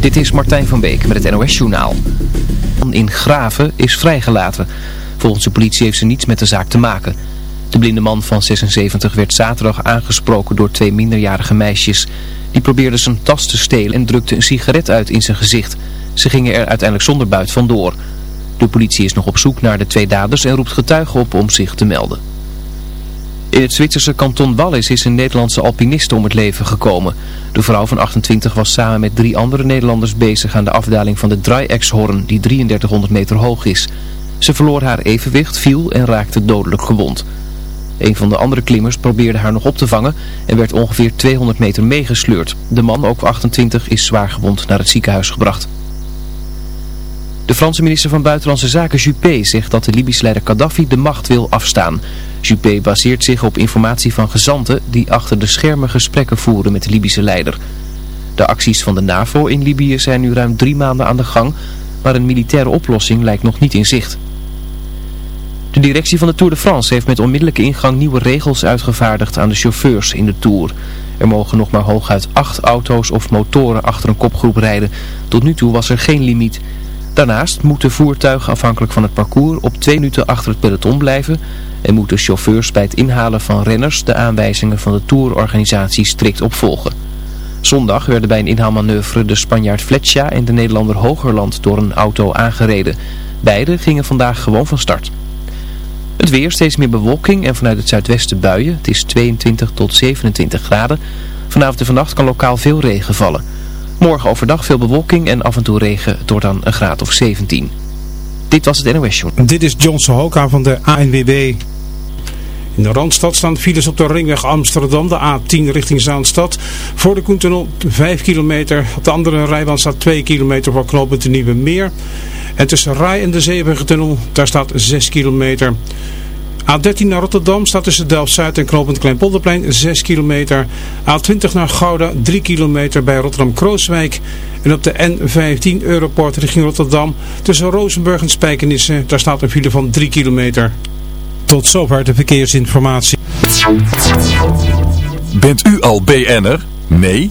Dit is Martijn van Beek met het NOS-journaal. In Graven is vrijgelaten. Volgens de politie heeft ze niets met de zaak te maken. De blinde man van 76 werd zaterdag aangesproken door twee minderjarige meisjes. Die probeerden zijn tas te stelen en drukten een sigaret uit in zijn gezicht. Ze gingen er uiteindelijk zonder buit vandoor. De politie is nog op zoek naar de twee daders en roept getuigen op om zich te melden. In het Zwitserse kanton Wallis is een Nederlandse alpiniste om het leven gekomen. De vrouw van 28 was samen met drie andere Nederlanders bezig aan de afdaling van de Dreiexhorn, die 3300 meter hoog is. Ze verloor haar evenwicht, viel en raakte dodelijk gewond. Een van de andere klimmers probeerde haar nog op te vangen en werd ongeveer 200 meter meegesleurd. De man, ook 28, is zwaar gewond naar het ziekenhuis gebracht. De Franse minister van Buitenlandse Zaken Juppé zegt dat de Libische leider Gaddafi de macht wil afstaan. Juppé baseert zich op informatie van gezanten die achter de schermen gesprekken voeren met de Libische leider. De acties van de NAVO in Libië zijn nu ruim drie maanden aan de gang, maar een militaire oplossing lijkt nog niet in zicht. De directie van de Tour de France heeft met onmiddellijke ingang nieuwe regels uitgevaardigd aan de chauffeurs in de Tour. Er mogen nog maar hooguit acht auto's of motoren achter een kopgroep rijden. Tot nu toe was er geen limiet. Daarnaast moeten voertuigen afhankelijk van het parcours op twee minuten achter het peloton blijven en moeten chauffeurs bij het inhalen van renners de aanwijzingen van de tourorganisatie strikt opvolgen. Zondag werden bij een inhaalmanoeuvre de Spanjaard Fletcher en de Nederlander Hogerland door een auto aangereden. Beide gingen vandaag gewoon van start. Het weer, steeds meer bewolking en vanuit het zuidwesten buien. Het is 22 tot 27 graden. Vanavond en vannacht kan lokaal veel regen vallen. Morgen overdag veel bewolking en af en toe regen. door dan een graad of 17. Dit was het NOS Show. Dit is John Sohoka van de ANWB. In de Randstad staan files op de ringweg Amsterdam, de A10 richting Zaanstad. Voor de Koentunnel 5 kilometer. Op de andere rijbaan staat 2 kilometer voor knooppunt de Nieuwe Meer. En tussen Rai en de Zeeburgertunnel, daar staat 6 kilometer. A13 naar Rotterdam staat tussen Delft-Zuid en knooppunt Kleinpolderplein 6 kilometer. A20 naar Gouda 3 kilometer bij Rotterdam-Krooswijk. En op de N15 Europort richting Rotterdam tussen Rozenburg en Spijkenisse, daar staat een file van 3 kilometer. Tot zover de verkeersinformatie. Bent u al BN'er? Nee?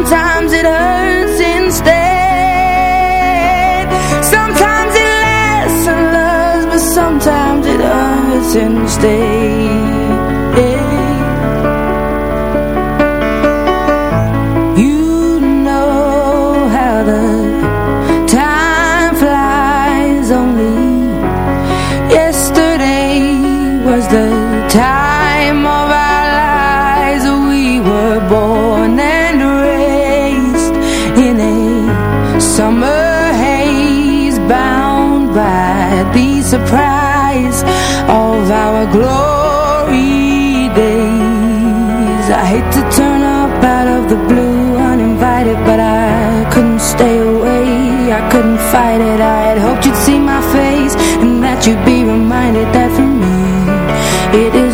Sometimes it hurts instead. Sometimes it lasts and loves But sometimes it hurts instead. to be reminded that for me it is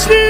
Krishna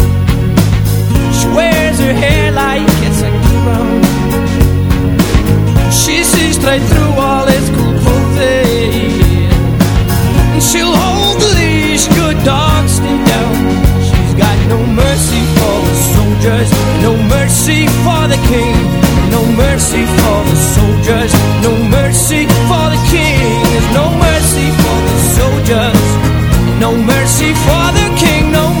straight through all his cool clothing. She'll hold the leash, good dog, stay down. She's got no mercy for the soldiers, no mercy for the king. No mercy for the soldiers, no mercy for the king. There's no mercy for the soldiers, no mercy for the king, no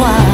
toi.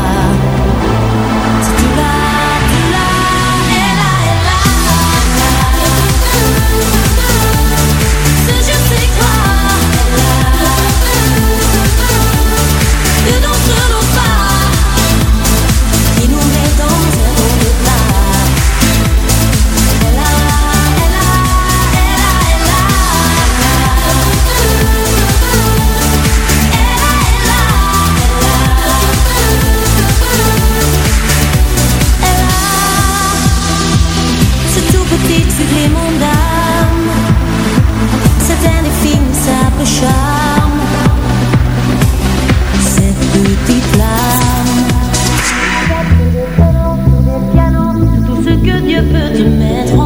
je peux te mettre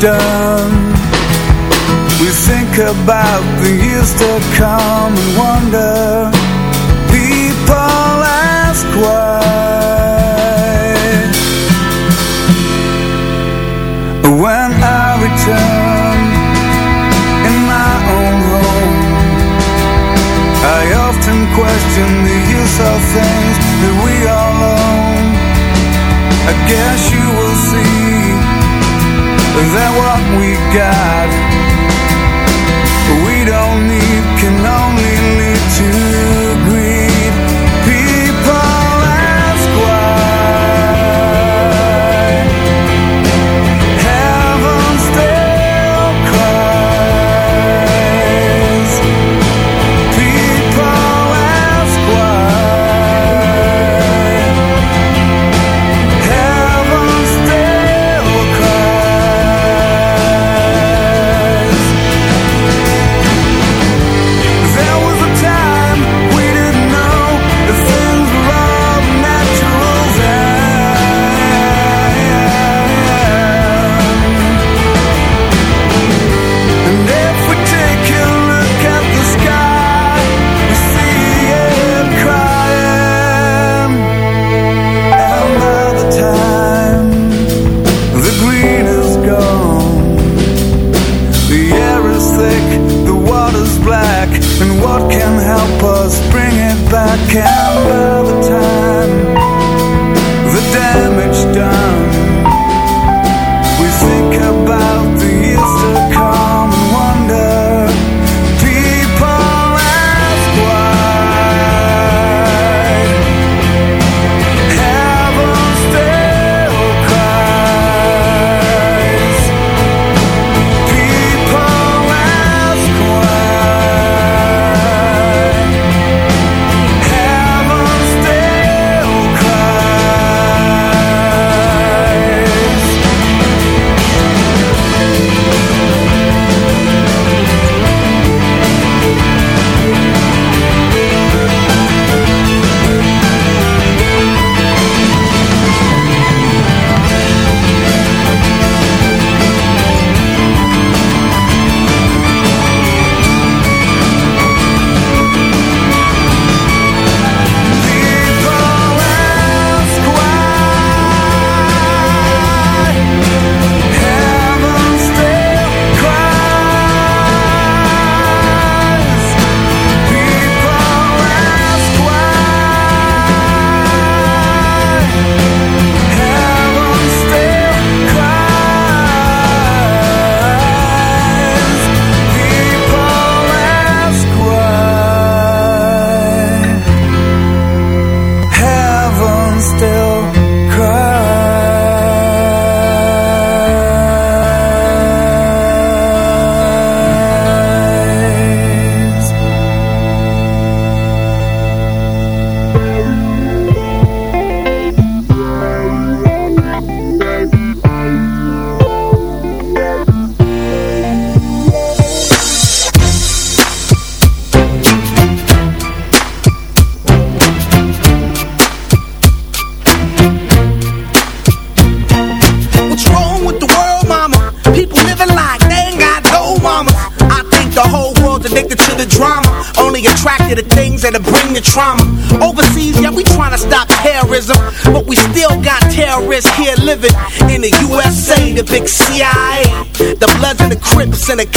Done. We think about the years to come And wonder. People ask why. When I return in my own home I often question the use of things that we all own I guess you what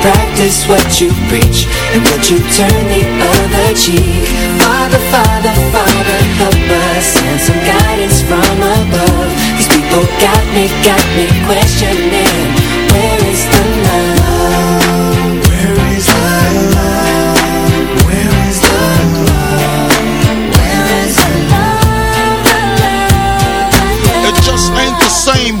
Practice what you preach And would you turn the other cheek Father, Father, Father Help us and some guidance from above These people got me, got me questioning Where is the love? Where is the love? Where is the love? Where is the love? It just ain't the same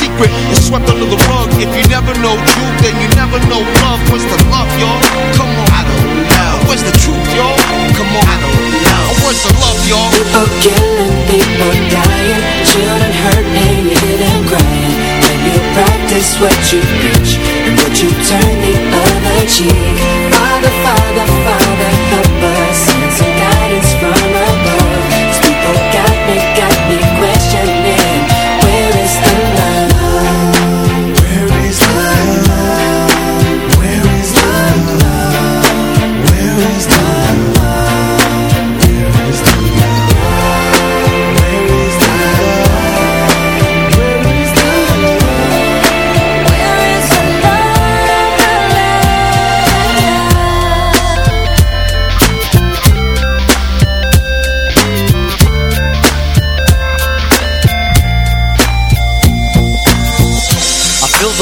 secret, it's swept under the rug. If you never know truth, then you never know love. What's the love, y'all? Come on, I don't know. Where's the truth, y'all? Come on, I don't know. Where's the love, y'all? People killing, people dying, children hurt hear them crying. When you practice what you preach, and would you turn the other cheek? Father, Father, Father,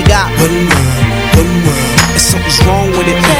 we got. One world, one world. Something's wrong with it.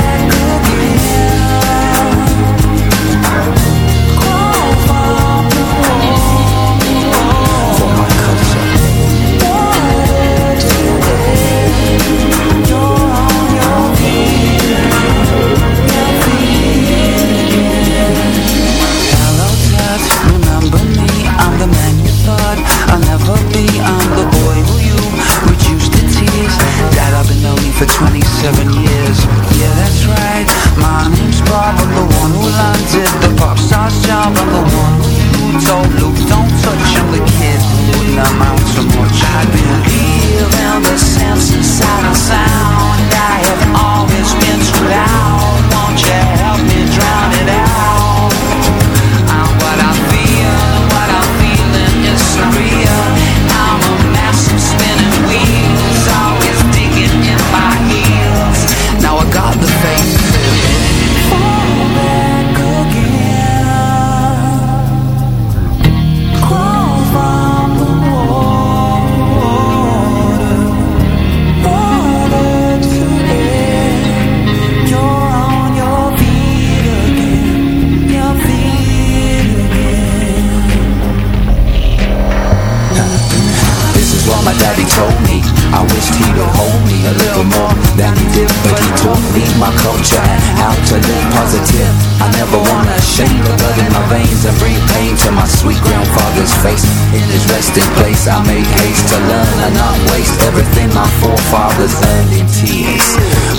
face. In his resting place I make haste to learn and not waste Everything my forefathers earned in tears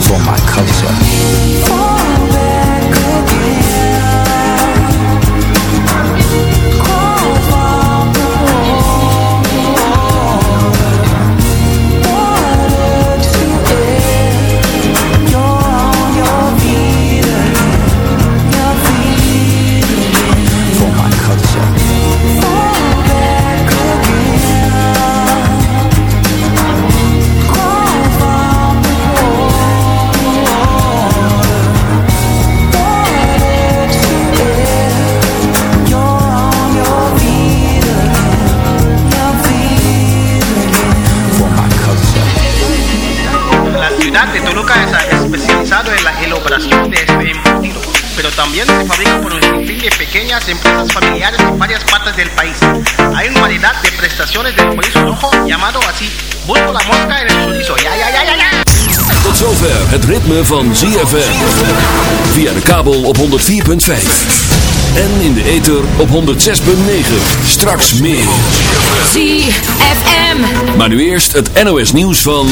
For my culture. gastos familiares en varias partes del país. Hay una variedad de prestaciones del chorizo rojo llamado así. Busco la mosca en el chorizo. Ya, ya, ya, ya, ya. Tot zover het ritme van ZFM. Via de kabel op 104.5. En in de ether op 106.9. Straks meer. ZFM. Maar nu eerst het NOS nieuws van...